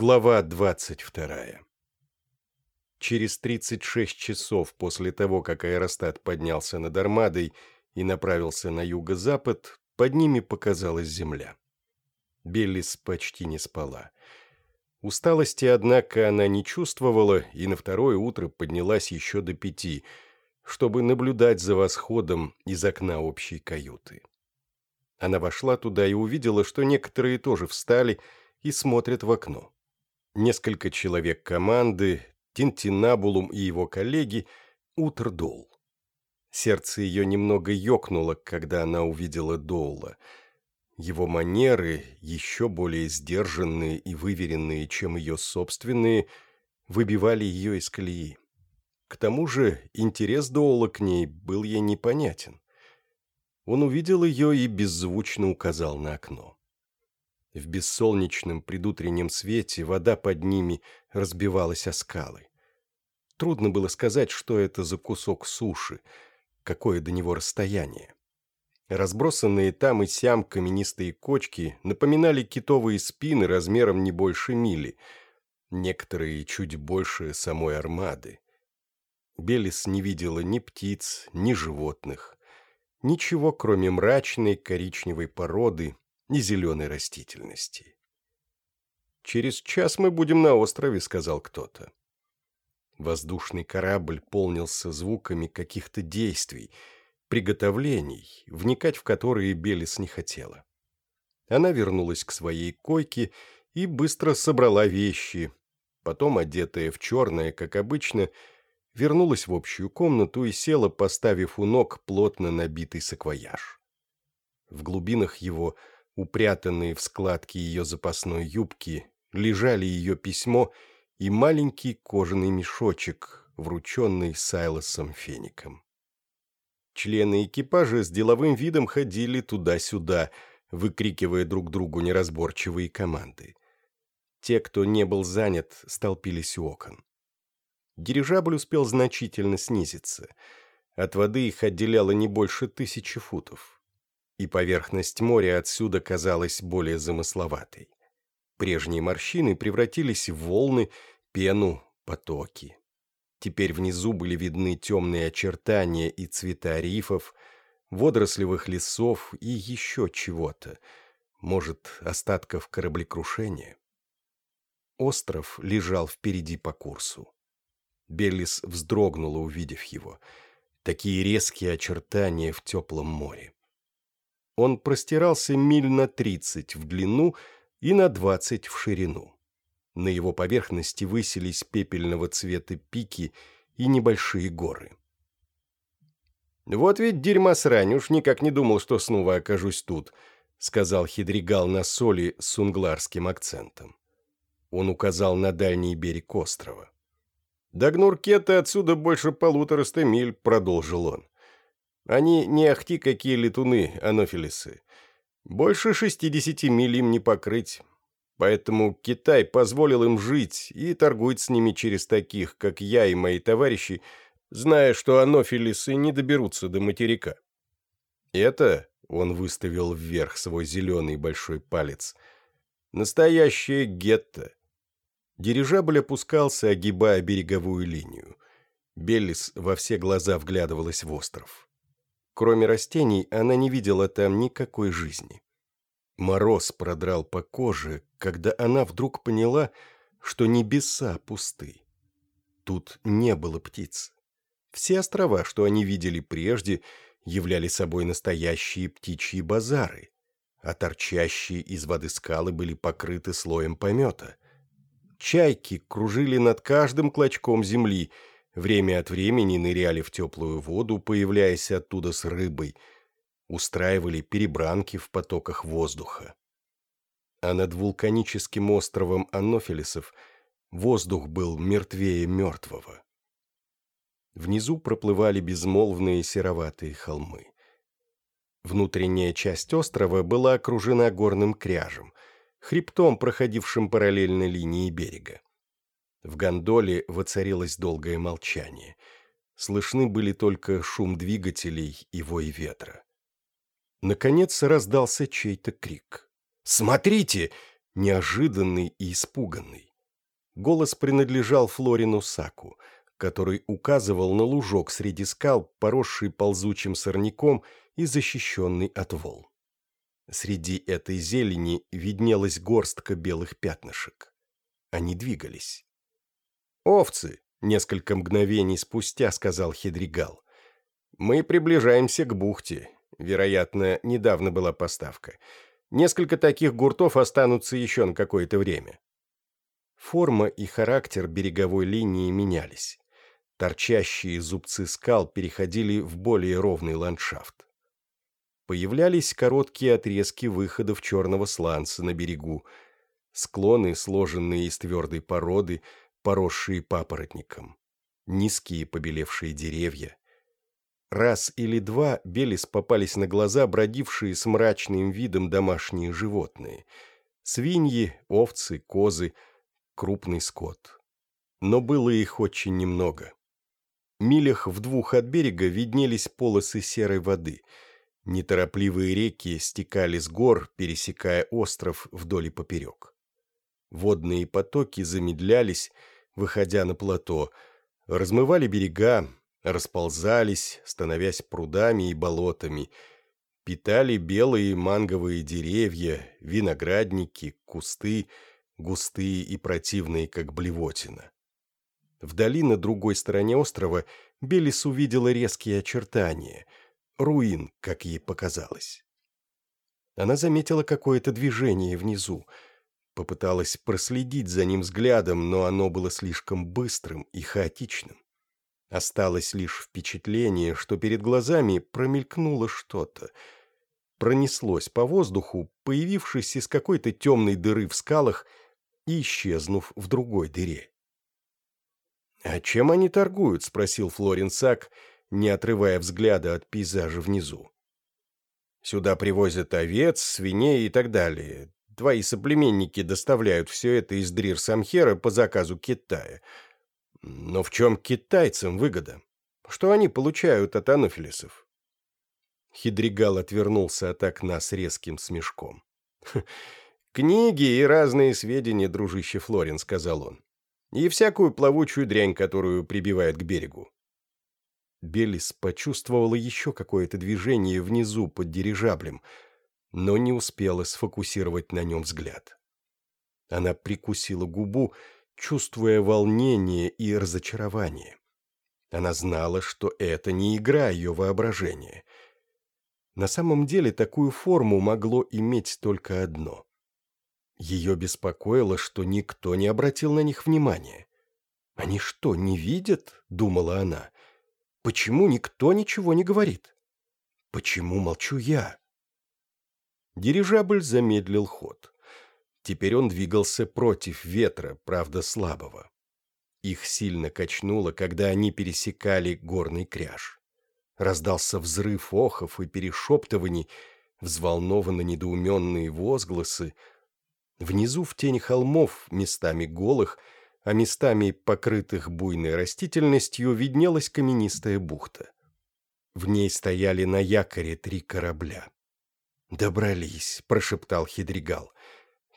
Глава 22 Через 36 часов после того, как аэростат поднялся над Армадой и направился на юго-запад, под ними показалась земля. Беллис почти не спала. Усталости, однако, она не чувствовала и на второе утро поднялась еще до пяти, чтобы наблюдать за восходом из окна общей каюты. Она вошла туда и увидела, что некоторые тоже встали и смотрят в окно. Несколько человек команды, Тинтинабулум и его коллеги, утр дол. Сердце ее немного ёкнуло, когда она увидела Доула. Его манеры, еще более сдержанные и выверенные, чем ее собственные, выбивали ее из колеи. К тому же интерес Доула к ней был ей непонятен. Он увидел ее и беззвучно указал на окно. В бессолнечном предутреннем свете вода под ними разбивалась о скалы. Трудно было сказать, что это за кусок суши, какое до него расстояние. Разбросанные там и сям каменистые кочки напоминали китовые спины размером не больше мили, некоторые чуть больше самой армады. Белис не видела ни птиц, ни животных. Ничего, кроме мрачной коричневой породы и зеленой растительности. «Через час мы будем на острове», — сказал кто-то. Воздушный корабль полнился звуками каких-то действий, приготовлений, вникать в которые Белис не хотела. Она вернулась к своей койке и быстро собрала вещи, потом, одетая в черное, как обычно, — вернулась в общую комнату и села, поставив у ног плотно набитый саквояж. В глубинах его, упрятанные в складки ее запасной юбки, лежали ее письмо и маленький кожаный мешочек, врученный Сайлосом Феником. Члены экипажа с деловым видом ходили туда-сюда, выкрикивая друг другу неразборчивые команды. Те, кто не был занят, столпились у окон. Дирижабль успел значительно снизиться. От воды их отделяло не больше тысячи футов. И поверхность моря отсюда казалась более замысловатой. Прежние морщины превратились в волны, пену, потоки. Теперь внизу были видны темные очертания и цвета рифов, водорослевых лесов и еще чего-то, может, остатков кораблекрушения. Остров лежал впереди по курсу. Беллис вздрогнула, увидев его. Такие резкие очертания в теплом море. Он простирался миль на тридцать в длину и на двадцать в ширину. На его поверхности высились пепельного цвета пики и небольшие горы. «Вот ведь дерьма срань, уж никак не думал, что снова окажусь тут», сказал Хидригал на соли с унгларским акцентом. Он указал на дальний берег острова. «До Гнуркета отсюда больше полутораста миль», — продолжил он. «Они не ахти какие летуны, анофилисы. Больше шестидесяти миль им не покрыть. Поэтому Китай позволил им жить и торгует с ними через таких, как я и мои товарищи, зная, что анофилисы не доберутся до материка. Это, — он выставил вверх свой зеленый большой палец, — настоящее гетто. Дирижабль опускался, огибая береговую линию. Беллис во все глаза вглядывалась в остров. Кроме растений, она не видела там никакой жизни. Мороз продрал по коже, когда она вдруг поняла, что небеса пусты. Тут не было птиц. Все острова, что они видели прежде, являли собой настоящие птичьи базары, а торчащие из воды скалы были покрыты слоем помета — Чайки кружили над каждым клочком земли, время от времени ныряли в теплую воду, появляясь оттуда с рыбой, устраивали перебранки в потоках воздуха. А над вулканическим островом Анофилисов воздух был мертвее мертвого. Внизу проплывали безмолвные сероватые холмы. Внутренняя часть острова была окружена горным кряжем — хребтом, проходившим параллельно линии берега. В гондоле воцарилось долгое молчание. Слышны были только шум двигателей и вой ветра. Наконец раздался чей-то крик. «Смотрите!» неожиданный и испуганный. Голос принадлежал Флорину Саку, который указывал на лужок среди скал, поросший ползучим сорняком и защищенный от волн. Среди этой зелени виднелась горстка белых пятнышек. Они двигались. «Овцы!» — несколько мгновений спустя сказал Хедригал. «Мы приближаемся к бухте. Вероятно, недавно была поставка. Несколько таких гуртов останутся еще на какое-то время». Форма и характер береговой линии менялись. Торчащие зубцы скал переходили в более ровный ландшафт появлялись короткие отрезки выходов черного сланца на берегу, склоны, сложенные из твердой породы, поросшие папоротником, низкие побелевшие деревья. Раз или два Белис попались на глаза бродившие с мрачным видом домашние животные — свиньи, овцы, козы, крупный скот. Но было их очень немного. Милях в двух от берега виднелись полосы серой воды — Неторопливые реки стекали с гор, пересекая остров вдоль и поперек. Водные потоки замедлялись, выходя на плато, размывали берега, расползались, становясь прудами и болотами, питали белые манговые деревья, виноградники, кусты, густые и противные, как блевотина. Вдали на другой стороне острова Белис увидела резкие очертания — руин, как ей показалось. Она заметила какое-то движение внизу, попыталась проследить за ним взглядом, но оно было слишком быстрым и хаотичным. Осталось лишь впечатление, что перед глазами промелькнуло что-то. Пронеслось по воздуху, появившись из какой-то темной дыры в скалах и исчезнув в другой дыре. «А чем они торгуют?» — спросил Флорин Сак, не отрывая взгляда от пейзажа внизу. «Сюда привозят овец, свиней и так далее. Твои соплеменники доставляют все это из Дрир-Самхера по заказу Китая. Но в чем китайцам выгода? Что они получают от анофилисов?» Хидригал отвернулся от окна с резким смешком. «Книги и разные сведения, дружище Флорин», — сказал он. «И всякую плавучую дрянь, которую прибивает к берегу. Белис почувствовала еще какое-то движение внизу под дирижаблем, но не успела сфокусировать на нем взгляд. Она прикусила губу, чувствуя волнение и разочарование. Она знала, что это не игра ее воображения. На самом деле такую форму могло иметь только одно. Ее беспокоило, что никто не обратил на них внимания. «Они что, не видят?» — думала она. Почему никто ничего не говорит? Почему молчу я? Дирижабль замедлил ход. Теперь он двигался против ветра, правда слабого. Их сильно качнуло, когда они пересекали горный кряж. Раздался взрыв охов и перешептываний, взволнованно недоуменные возгласы. Внизу в тени холмов, местами голых, а местами, покрытых буйной растительностью, виднелась каменистая бухта. В ней стояли на якоре три корабля. «Добрались», — прошептал Хидригал.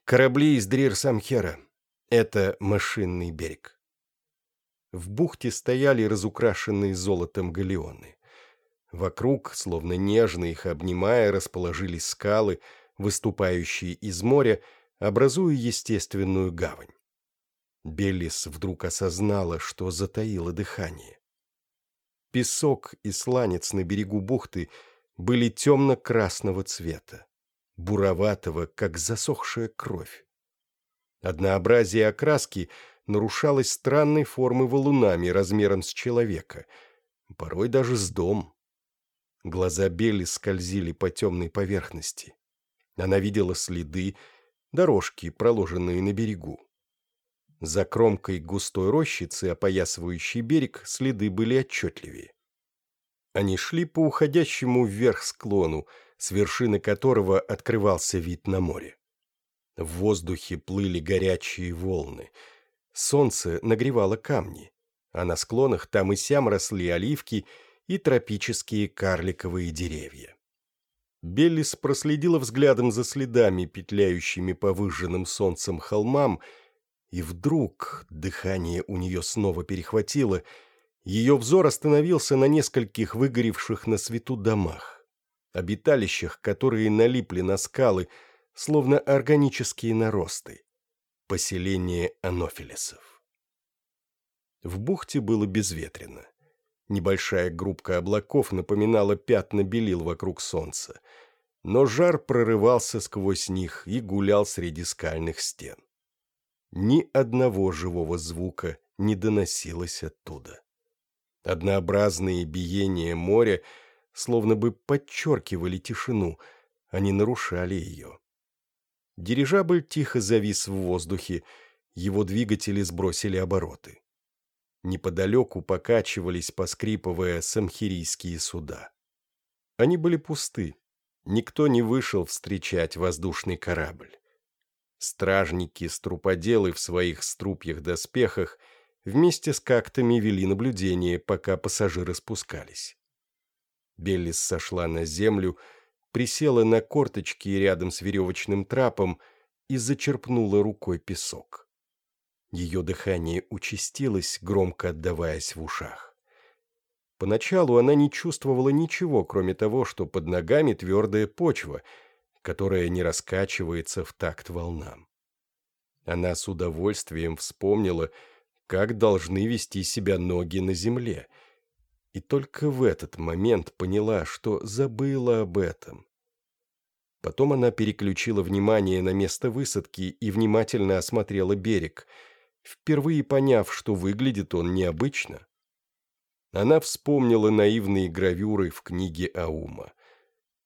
«Корабли из Дрир-Самхера. Это машинный берег». В бухте стояли разукрашенные золотом галеоны. Вокруг, словно нежно их обнимая, расположились скалы, выступающие из моря, образуя естественную гавань. Беллис вдруг осознала, что затаила дыхание. Песок и сланец на берегу бухты были темно-красного цвета, буроватого, как засохшая кровь. Однообразие окраски нарушалось странной формы валунами размером с человека, порой даже с дом. Глаза Белли скользили по темной поверхности. Она видела следы, дорожки, проложенные на берегу. За кромкой густой рощицы, опоясывающей берег, следы были отчетливее. Они шли по уходящему вверх склону, с вершины которого открывался вид на море. В воздухе плыли горячие волны. Солнце нагревало камни, а на склонах там и сям росли оливки и тропические карликовые деревья. Беллис проследила взглядом за следами, петляющими по выжженным солнцем холмам, и вдруг дыхание у нее снова перехватило, ее взор остановился на нескольких выгоревших на свету домах, обиталищах, которые налипли на скалы, словно органические наросты. Поселение анофилесов. В бухте было безветренно. Небольшая группка облаков напоминала пятна белил вокруг солнца, но жар прорывался сквозь них и гулял среди скальных стен. Ни одного живого звука не доносилось оттуда. Однообразные биения моря словно бы подчеркивали тишину, а не нарушали ее. Дирижабль тихо завис в воздухе, его двигатели сбросили обороты. Неподалеку покачивались, поскрипывая, самхирийские суда. Они были пусты. Никто не вышел встречать воздушный корабль. Стражники-струподелы в своих струпьях доспехах вместе с кактами вели наблюдение, пока пассажиры спускались. Беллис сошла на землю, присела на корточки рядом с веревочным трапом и зачерпнула рукой песок. Ее дыхание участилось, громко отдаваясь в ушах. Поначалу она не чувствовала ничего, кроме того, что под ногами твердая почва, которая не раскачивается в такт волнам. Она с удовольствием вспомнила, как должны вести себя ноги на земле, и только в этот момент поняла, что забыла об этом. Потом она переключила внимание на место высадки и внимательно осмотрела берег — впервые поняв, что выглядит он необычно. Она вспомнила наивные гравюры в книге Аума.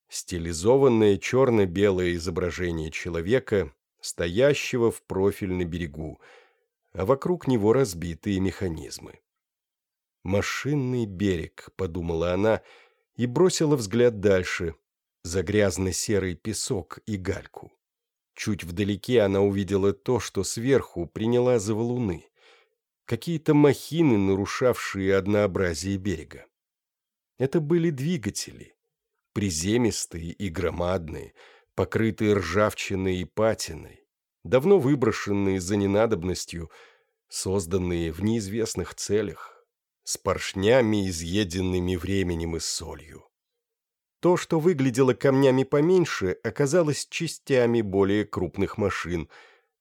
Стилизованное черно-белое изображение человека, стоящего в профиль на берегу, а вокруг него разбитые механизмы. «Машинный берег», — подумала она, и бросила взгляд дальше, за грязно-серый песок и гальку. Чуть вдалеке она увидела то, что сверху приняла за валуны. Какие-то махины, нарушавшие однообразие берега. Это были двигатели. Приземистые и громадные, покрытые ржавчиной и патиной, давно выброшенные за ненадобностью, созданные в неизвестных целях, с поршнями, изъеденными временем и солью. То, что выглядело камнями поменьше, оказалось частями более крупных машин,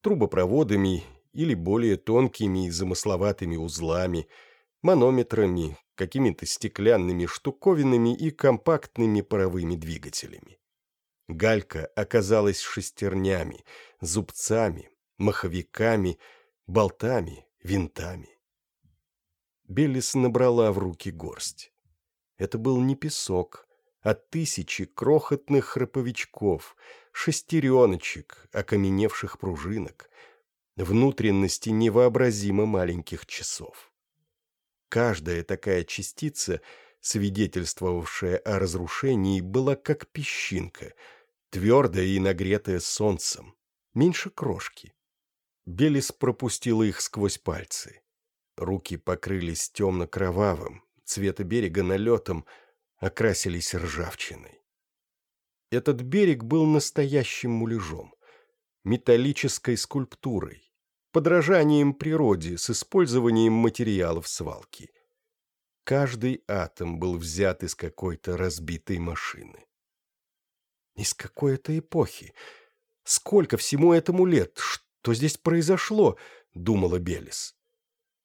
трубопроводами или более тонкими и замысловатыми узлами, манометрами, какими-то стеклянными штуковинами и компактными паровыми двигателями. Галька оказалась шестернями, зубцами, маховиками, болтами, винтами. Беллис набрала в руки горсть. Это был не песок, от тысячи крохотных храповичков, шестереночек, окаменевших пружинок, внутренности невообразимо маленьких часов. Каждая такая частица, свидетельствовавшая о разрушении, была как песчинка, твердая и нагретая солнцем, меньше крошки. Белис пропустила их сквозь пальцы. Руки покрылись темно-кровавым, цвета берега налетом, окрасились ржавчиной. Этот берег был настоящим муляжом, металлической скульптурой, подражанием природе с использованием материалов свалки. Каждый атом был взят из какой-то разбитой машины. Из какой то эпохи? Сколько всему этому лет? Что здесь произошло? Думала Белис.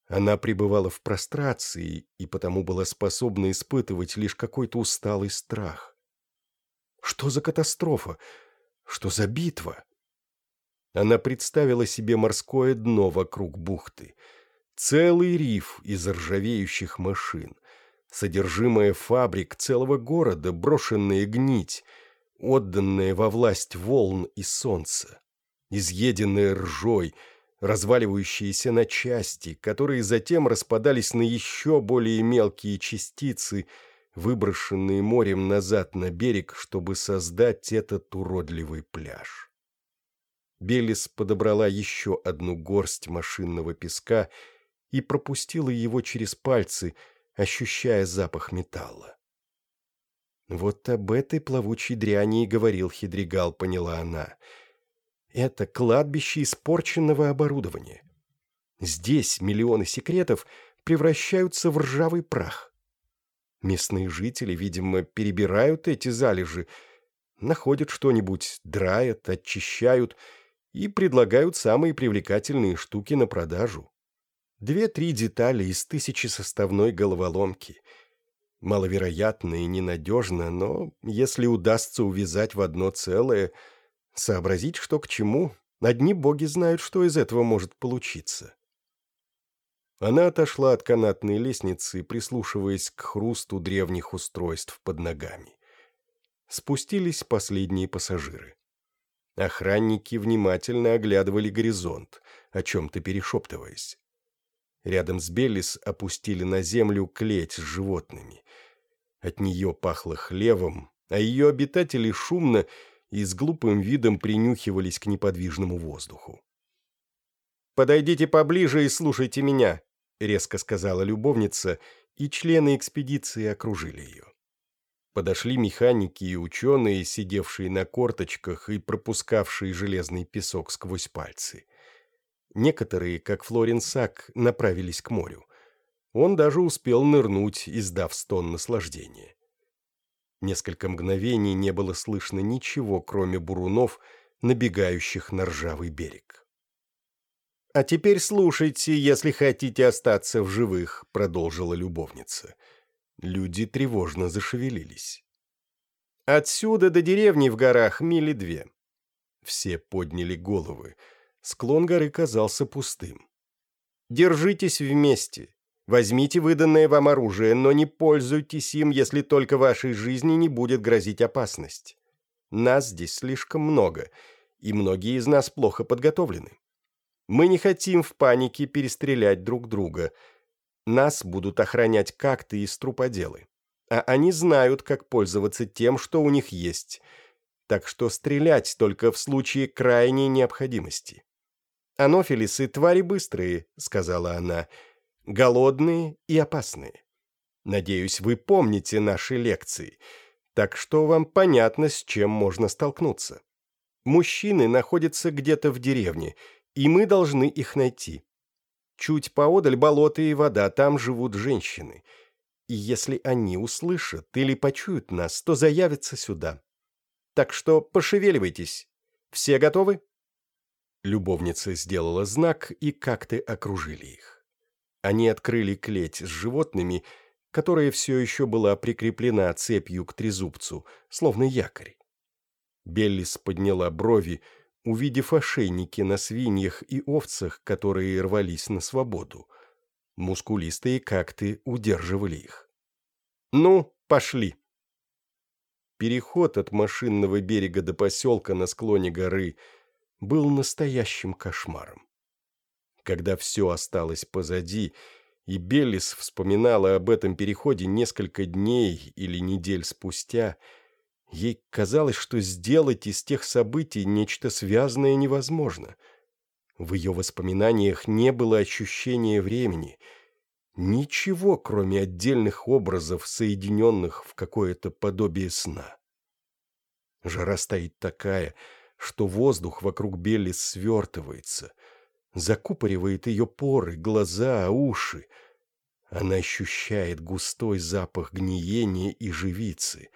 Она пребывала в прострации и потому была способна испытывать лишь какой-то усталый страх. Что за катастрофа? Что за битва? Она представила себе морское дно вокруг бухты, целый риф из ржавеющих машин, содержимое фабрик целого города, брошенная гнить, отданная во власть волн и солнца, изъеденная ржой — разваливающиеся на части, которые затем распадались на еще более мелкие частицы, выброшенные морем назад на берег, чтобы создать этот уродливый пляж. Белис подобрала еще одну горсть машинного песка и пропустила его через пальцы, ощущая запах металла. Вот об этой плавучей дряни и говорил Хидригал, поняла она. Это кладбище испорченного оборудования. Здесь миллионы секретов превращаются в ржавый прах. Местные жители, видимо, перебирают эти залежи, находят что-нибудь, драят, очищают и предлагают самые привлекательные штуки на продажу. Две-три детали из тысячи составной головоломки. Маловероятно и ненадежно, но если удастся увязать в одно целое, сообразить, что к чему, одни боги знают, что из этого может получиться. Она отошла от канатной лестницы, прислушиваясь к хрусту древних устройств под ногами. Спустились последние пассажиры. Охранники внимательно оглядывали горизонт, о чем-то перешептываясь. Рядом с Беллис опустили на землю клеть с животными. От нее пахло хлевом, а ее обитатели шумно и с глупым видом принюхивались к неподвижному воздуху. «Подойдите поближе и слушайте меня», — резко сказала любовница, и члены экспедиции окружили ее. Подошли механики и ученые, сидевшие на корточках и пропускавшие железный песок сквозь пальцы. Некоторые, как Флорин Сак, направились к морю. Он даже успел нырнуть, издав стон наслаждения. Несколько мгновений не было слышно ничего, кроме бурунов, набегающих на ржавый берег. «А теперь слушайте, если хотите остаться в живых», — продолжила любовница. Люди тревожно зашевелились. «Отсюда до деревни в горах мили две». Все подняли головы — Склон горы казался пустым. «Держитесь вместе. Возьмите выданное вам оружие, но не пользуйтесь им, если только вашей жизни не будет грозить опасность. Нас здесь слишком много, и многие из нас плохо подготовлены. Мы не хотим в панике перестрелять друг друга. Нас будут охранять как-то и струподелы. А они знают, как пользоваться тем, что у них есть. Так что стрелять только в случае крайней необходимости. «Анофилисы — твари быстрые», — сказала она, — «голодные и опасные. Надеюсь, вы помните наши лекции, так что вам понятно, с чем можно столкнуться. Мужчины находятся где-то в деревне, и мы должны их найти. Чуть поодаль болото и вода, там живут женщины. И если они услышат или почуют нас, то заявятся сюда. Так что пошевеливайтесь. Все готовы?» Любовница сделала знак, и как-то окружили их. Они открыли клеть с животными, которая все еще была прикреплена цепью к трезубцу, словно якорь. Беллис подняла брови, увидев ошейники на свиньях и овцах, которые рвались на свободу. Мускулистые какты удерживали их. «Ну, пошли!» Переход от машинного берега до поселка на склоне горы – был настоящим кошмаром. Когда все осталось позади, и Беллис вспоминала об этом переходе несколько дней или недель спустя, ей казалось, что сделать из тех событий нечто связанное невозможно. В ее воспоминаниях не было ощущения времени, ничего, кроме отдельных образов, соединенных в какое-то подобие сна. Жара стоит такая — что воздух вокруг Белли свертывается, закупоривает ее поры, глаза, уши. Она ощущает густой запах гниения и живицы.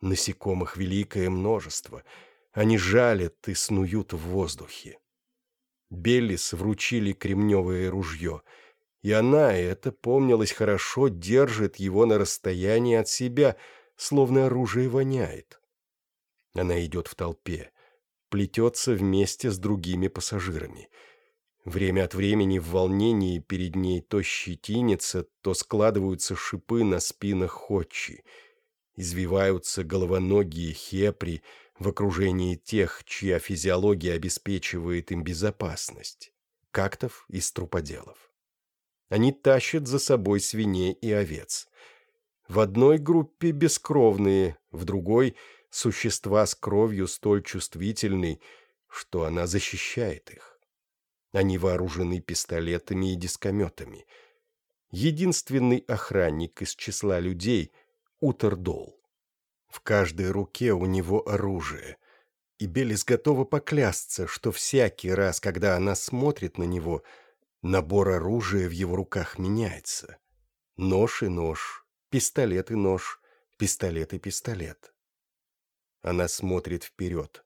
Насекомых великое множество. Они жалят и снуют в воздухе. Беллис вручили кремневое ружье, и она, это помнилось хорошо, держит его на расстоянии от себя, словно оружие воняет. Она идет в толпе плетется вместе с другими пассажирами. Время от времени в волнении перед ней то щетинится, то складываются шипы на спинах ходчи. Извиваются головоногие хепри в окружении тех, чья физиология обеспечивает им безопасность. Кактов и струподелов. Они тащат за собой свиней и овец. В одной группе бескровные, в другой — существа с кровью столь чувствительной, что она защищает их. Они вооружены пистолетами и дискометами. Единственный охранник из числа людей — Утердол. В каждой руке у него оружие. И Белис готова поклясться, что всякий раз, когда она смотрит на него, набор оружия в его руках меняется. Нож и нож, пистолет и нож, пистолет и пистолет. Она смотрит вперед,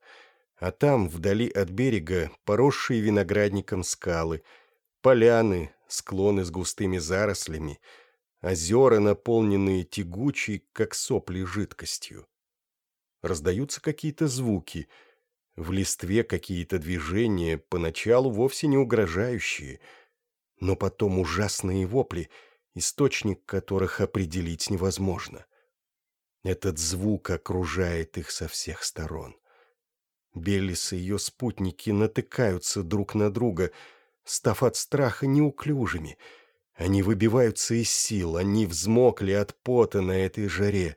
а там, вдали от берега, поросшие виноградником скалы, поляны, склоны с густыми зарослями, озера, наполненные тягучей, как сопли, жидкостью. Раздаются какие-то звуки, в листве какие-то движения, поначалу вовсе не угрожающие, но потом ужасные вопли, источник которых определить невозможно. Этот звук окружает их со всех сторон. Беллис и ее спутники натыкаются друг на друга, став от страха неуклюжими. Они выбиваются из сил, они взмокли от пота на этой жаре,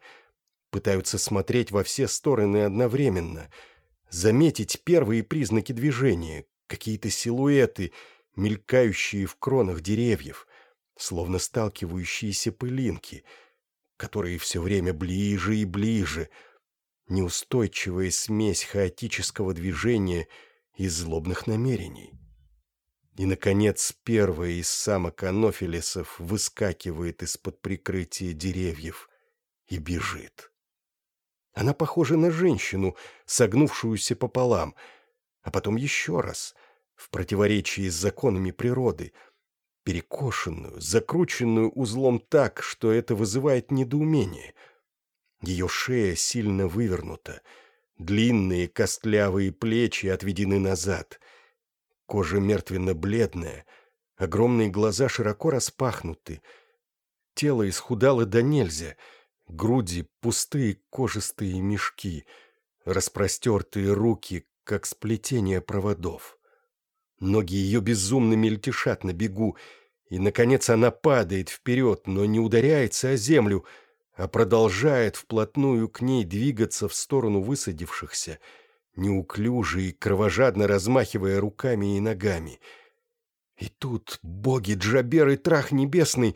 пытаются смотреть во все стороны одновременно, заметить первые признаки движения, какие-то силуэты, мелькающие в кронах деревьев, словно сталкивающиеся пылинки — которые все время ближе и ближе, неустойчивая смесь хаотического движения и злобных намерений. И, наконец, первая из самок анофилесов выскакивает из-под прикрытия деревьев и бежит. Она похожа на женщину, согнувшуюся пополам, а потом еще раз, в противоречии с законами природы — перекошенную, закрученную узлом так, что это вызывает недоумение. Ее шея сильно вывернута, длинные костлявые плечи отведены назад, кожа мертвенно-бледная, огромные глаза широко распахнуты, тело исхудало до нельзя, груди пустые кожистые мешки, распростертые руки, как сплетение проводов. Ноги ее безумно мельтешат на бегу, и, наконец, она падает вперед, но не ударяется о землю, а продолжает вплотную к ней двигаться в сторону высадившихся, неуклюже и кровожадно размахивая руками и ногами. И тут боги Джабер и Трах Небесный,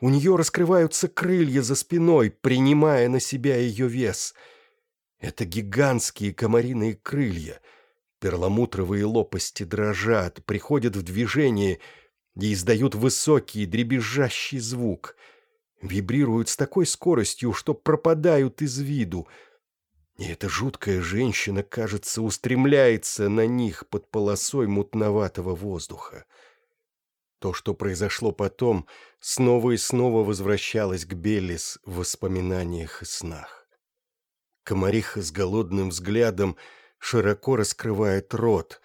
у нее раскрываются крылья за спиной, принимая на себя ее вес. Это гигантские комариные крылья — Перламутровые лопасти дрожат, приходят в движение и издают высокий дребезжащий звук. Вибрируют с такой скоростью, что пропадают из виду. И эта жуткая женщина, кажется, устремляется на них под полосой мутноватого воздуха. То, что произошло потом, снова и снова возвращалось к Беллис в воспоминаниях и снах. Комариха с голодным взглядом — широко раскрывает рот,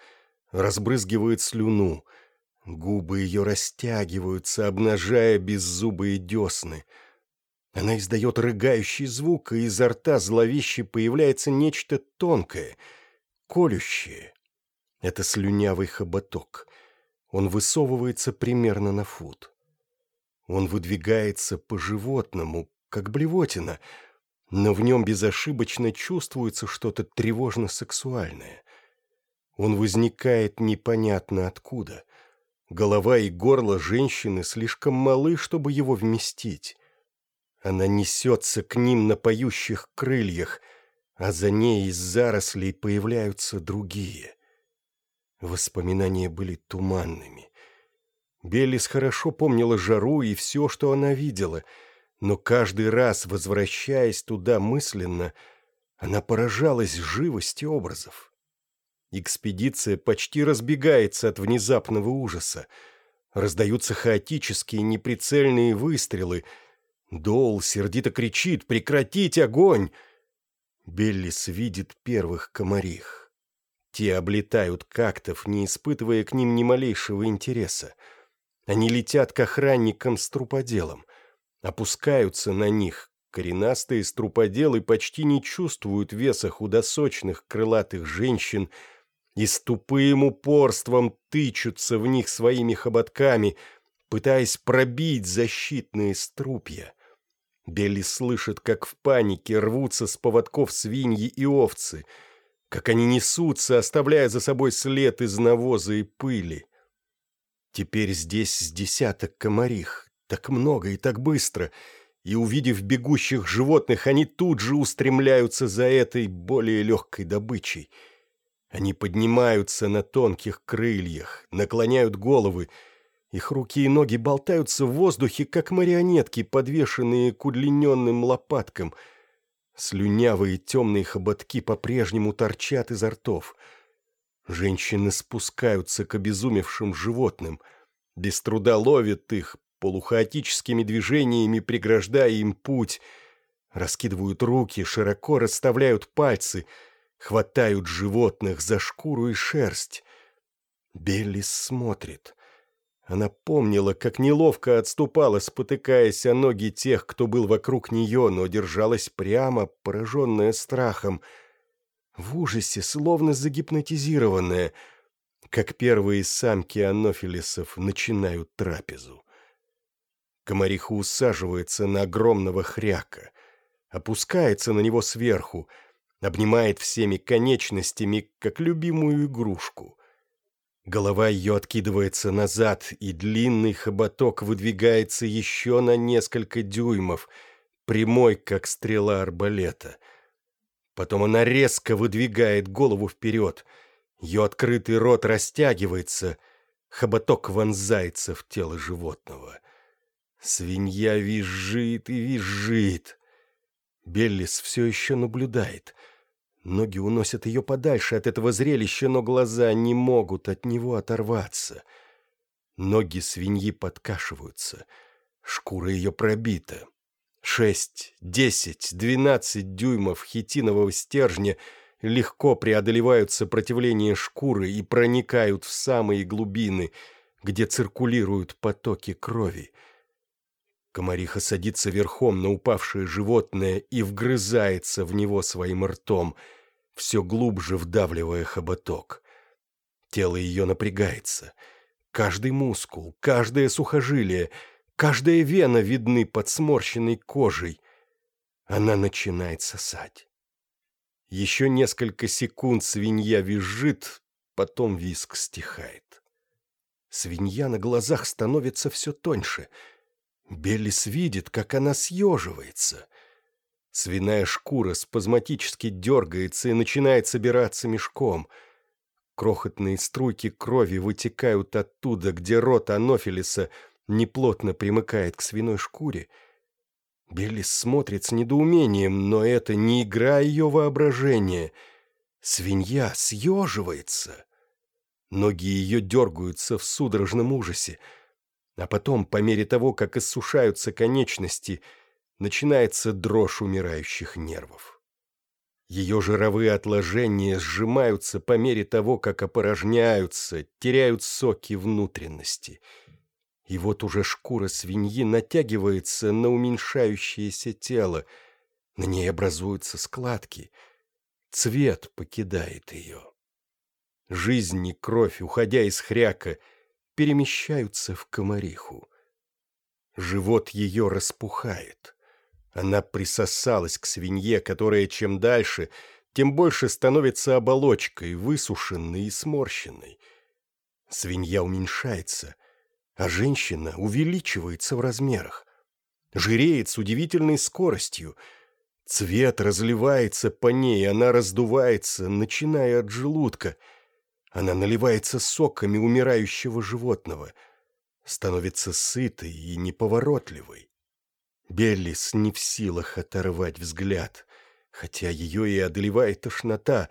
разбрызгивает слюну. Губы ее растягиваются, обнажая беззубые десны. Она издает рыгающий звук, и изо рта зловеще появляется нечто тонкое, колющее. Это слюнявый хоботок. Он высовывается примерно на фут. Он выдвигается по-животному, как блевотина — но в нем безошибочно чувствуется что-то тревожно-сексуальное. Он возникает непонятно откуда. Голова и горло женщины слишком малы, чтобы его вместить. Она несется к ним на поющих крыльях, а за ней из зарослей появляются другие. Воспоминания были туманными. Беллис хорошо помнила жару и все, что она видела — но каждый раз, возвращаясь туда мысленно, она поражалась живости образов. Экспедиция почти разбегается от внезапного ужаса. Раздаются хаотические неприцельные выстрелы. Доул сердито кричит «Прекратить огонь!» Беллис видит первых комарих. Те облетают кактов, не испытывая к ним ни малейшего интереса. Они летят к охранникам с труподелом опускаются на них. Коренастые струподелы почти не чувствуют веса худосочных крылатых женщин и с тупым упорством тычутся в них своими хоботками, пытаясь пробить защитные струпья. Белли слышит, как в панике рвутся с поводков свиньи и овцы, как они несутся, оставляя за собой след из навоза и пыли. Теперь здесь с десяток комарих, так много и так быстро, и, увидев бегущих животных, они тут же устремляются за этой более легкой добычей. Они поднимаются на тонких крыльях, наклоняют головы, их руки и ноги болтаются в воздухе, как марионетки, подвешенные к удлиненным лопаткам. Слюнявые темные хоботки по-прежнему торчат изо ртов. Женщины спускаются к обезумевшим животным, без труда ловят их, полухаотическими движениями преграждая им путь, раскидывают руки, широко расставляют пальцы, хватают животных за шкуру и шерсть. Беллис смотрит — она помнила, как неловко отступала, спотыкаясь о ноги тех, кто был вокруг нее, но держалась прямо, пораженная страхом. В ужасе, словно загипнотизированная, как первые самки анофилисов начинают трапезу. Комариха усаживается на огромного хряка, опускается на него сверху, обнимает всеми конечностями, как любимую игрушку — Голова ее откидывается назад, и длинный хоботок выдвигается еще на несколько дюймов, прямой, как стрела арбалета. Потом она резко выдвигает голову вперед. Ее открытый рот растягивается, хоботок вонзается в тело животного. Свинья визжит и визжит. Беллис все еще наблюдает — Ноги уносят ее подальше от этого зрелища, но глаза не могут от него оторваться. Ноги свиньи подкашиваются. Шкура ее пробита. Шесть, десять, двенадцать дюймов хитинового стержня легко преодолевают сопротивление шкуры и проникают в самые глубины, где циркулируют потоки крови. Комариха садится верхом на упавшее животное и вгрызается в него своим ртом, все глубже вдавливая хоботок. Тело ее напрягается. Каждый мускул, каждое сухожилие, каждая вена видны под сморщенной кожей. Она начинает сосать. Еще несколько секунд свинья визжит, потом виск стихает. Свинья на глазах становится все тоньше — Беллис видит, как она съеживается. Свиная шкура спазматически дергается и начинает собираться мешком. Крохотные струйки крови вытекают оттуда, где рот анофилиса неплотно примыкает к свиной шкуре. Беллис смотрит с недоумением, но это не игра ее воображения. Свинья съеживается. Ноги ее дергаются в судорожном ужасе. А потом, по мере того, как иссушаются конечности, начинается дрожь умирающих нервов. Ее жировые отложения сжимаются по мере того, как опорожняются, теряют соки внутренности. И вот уже шкура свиньи натягивается на уменьшающееся тело, на ней образуются складки. Цвет покидает ее. Жизнь и кровь, уходя из хряка — перемещаются в комариху. Живот ее распухает. Она присосалась к свинье, которая чем дальше, тем больше становится оболочкой, высушенной и сморщенной. Свинья уменьшается, а женщина увеличивается в размерах. Жиреет с удивительной скоростью. Цвет разливается по ней, она раздувается, начиная от желудка — она наливается соками умирающего животного, становится сытой и неповоротливой. Беллис не в силах оторвать взгляд, хотя ее и одолевает тошнота,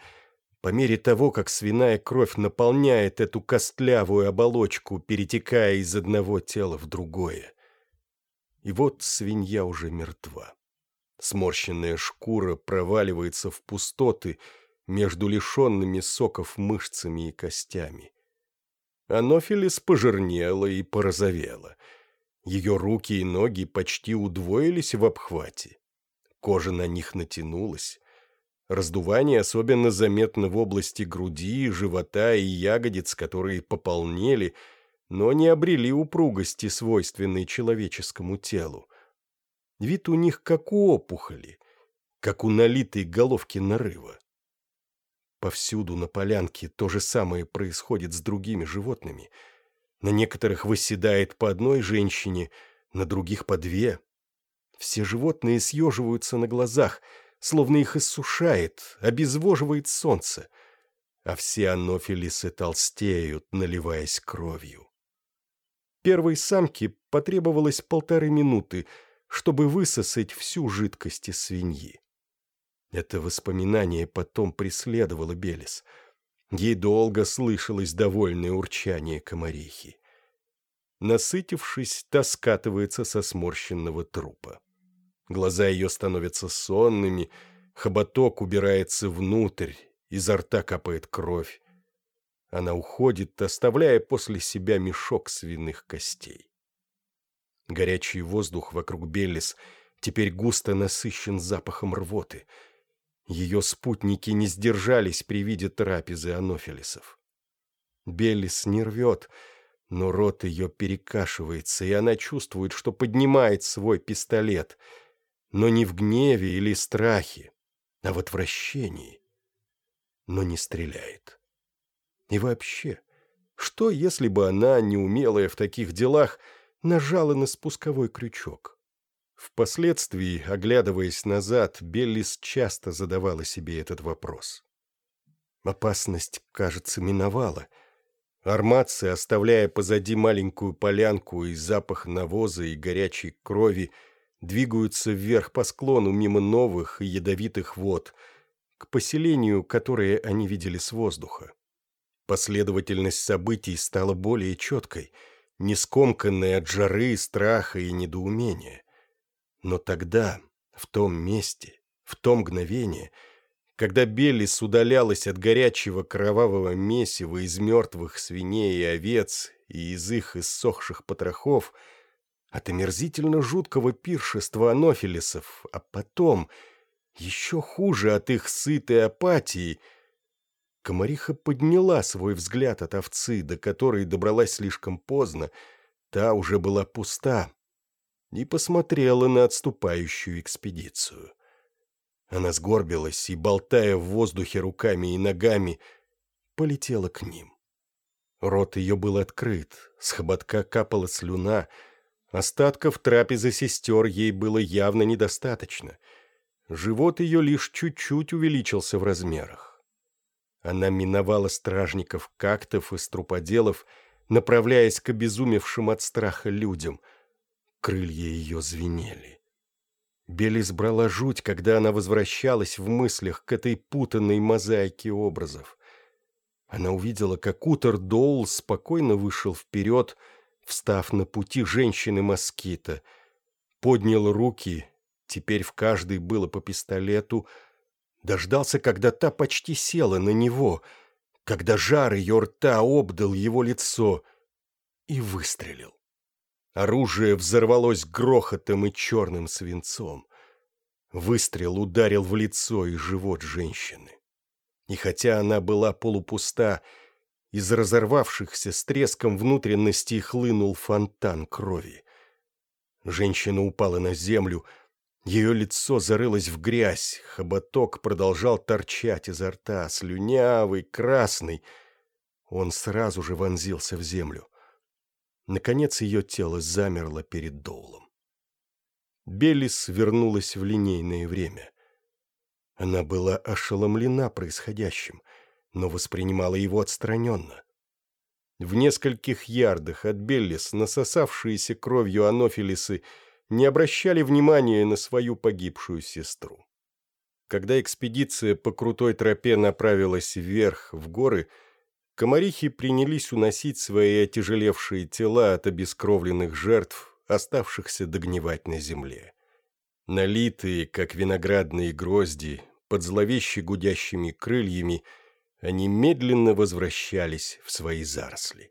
по мере того, как свиная кровь наполняет эту костлявую оболочку, перетекая из одного тела в другое. И вот свинья уже мертва. Сморщенная шкура проваливается в пустоты, между лишенными соков мышцами и костями. Анофилис пожирнела и порозовела. Ее руки и ноги почти удвоились в обхвате. Кожа на них натянулась. Раздувание особенно заметно в области груди, живота и ягодиц, которые пополнели, но не обрели упругости, свойственной человеческому телу. Вид у них как у опухоли, как у налитой головки нарыва. Повсюду на полянке то же самое происходит с другими животными. На некоторых восседает по одной женщине, на других по две. Все животные съеживаются на глазах, словно их иссушает, обезвоживает солнце, а все анофилисы толстеют, наливаясь кровью. Первой самке потребовалось полторы минуты, чтобы высосать всю жидкость из свиньи. Это воспоминание потом преследовало Белис. Ей долго слышалось довольное урчание комарихи. Насытившись, та скатывается со сморщенного трупа. Глаза ее становятся сонными, хоботок убирается внутрь, изо рта капает кровь. Она уходит, оставляя после себя мешок свиных костей. Горячий воздух вокруг Беллис теперь густо насыщен запахом рвоты. Ее спутники не сдержались при виде трапезы анофилисов. Беллис не рвет, но рот ее перекашивается, и она чувствует, что поднимает свой пистолет, но не в гневе или страхе, а в отвращении, но не стреляет. И вообще, что, если бы она, неумелая в таких делах, нажала на спусковой крючок? Впоследствии, оглядываясь назад, Беллис часто задавала себе этот вопрос. Опасность, кажется, миновала. Арматцы, оставляя позади маленькую полянку и запах навоза и горячей крови, двигаются вверх по склону мимо новых и ядовитых вод, к поселению, которое они видели с воздуха. Последовательность событий стала более четкой, не скомканной от жары, страха и недоумения. Но тогда, в том месте, в то мгновение, когда Беллис удалялась от горячего кровавого месива из мертвых свиней и овец и из их иссохших потрохов, от омерзительно жуткого пиршества анофилисов, а потом, еще хуже от их сытой апатии, комариха подняла свой взгляд от овцы, до которой добралась слишком поздно, та уже была пуста, и посмотрела на отступающую экспедицию. Она сгорбилась и, болтая в воздухе руками и ногами, полетела к ним. Рот ее был открыт, с хоботка капала слюна — Остатков трапезы сестер ей было явно недостаточно. Живот ее лишь чуть-чуть увеличился в размерах. Она миновала стражников, кактов и струподелов, направляясь к обезумевшим от страха людям. Крылья ее звенели. Белис брала жуть, когда она возвращалась в мыслях к этой путанной мозаике образов. Она увидела, как Утер Доул спокойно вышел вперед, встав на пути женщины-москита. Поднял руки, теперь в каждой было по пистолету, дождался, когда та почти села на него, когда жар ее рта обдал его лицо, и выстрелил. Оружие взорвалось грохотом и черным свинцом. Выстрел ударил в лицо и живот женщины. И хотя она была полупуста, из разорвавшихся с треском внутренностей хлынул фонтан крови. Женщина упала на землю, ее лицо зарылось в грязь, хоботок продолжал торчать изо рта, слюнявый, красный. Он сразу же вонзился в землю. Наконец ее тело замерло перед Доулом. Беллис вернулась в линейное время. Она была ошеломлена происходящим — но воспринимала его отстраненно. В нескольких ярдах от Беллис насосавшиеся кровью анофилисы не обращали внимания на свою погибшую сестру. Когда экспедиция по крутой тропе направилась вверх, в горы, комарихи принялись уносить свои отяжелевшие тела от обескровленных жертв, оставшихся догнивать на земле. Налитые, как виноградные грозди, под зловеще гудящими крыльями – они медленно возвращались в свои заросли.